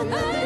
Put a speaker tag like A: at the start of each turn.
A: 걷는